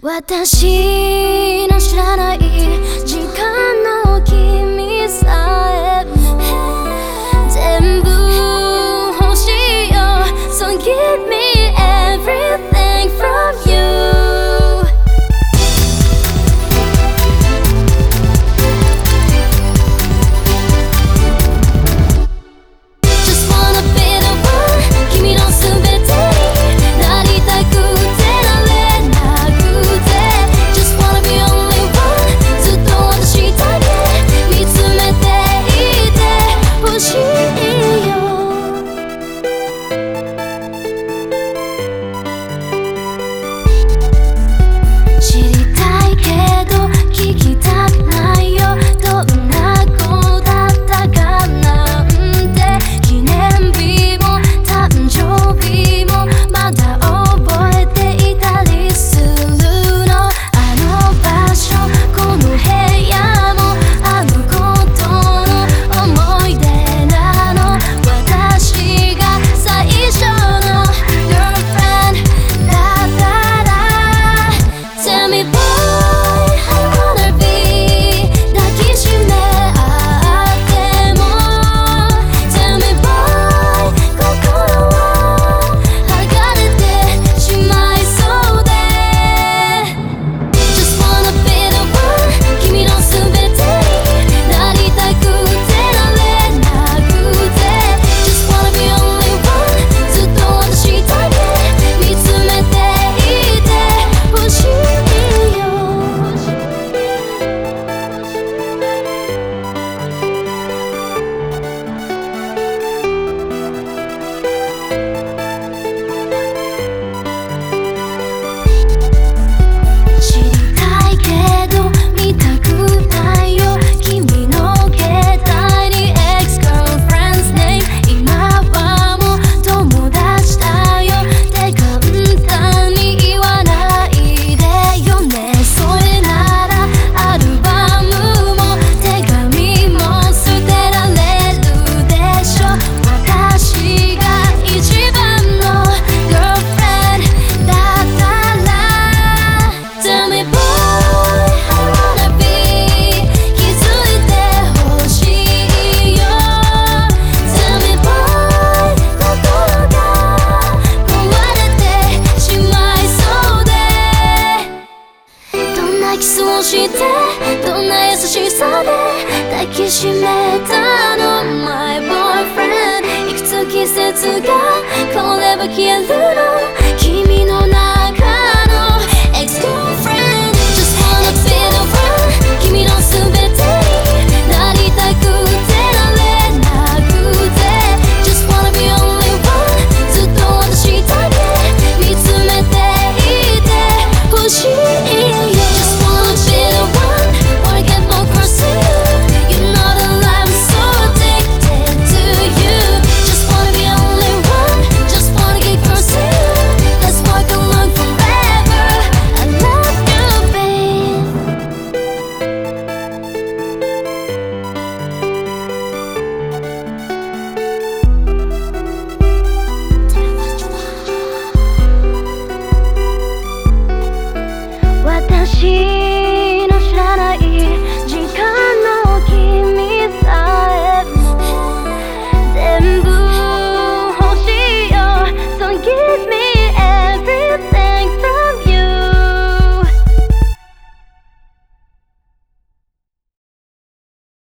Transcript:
私の知らないしてどんな優しさで抱きしめたの？My boyfriend いくつ季節が変われば消える？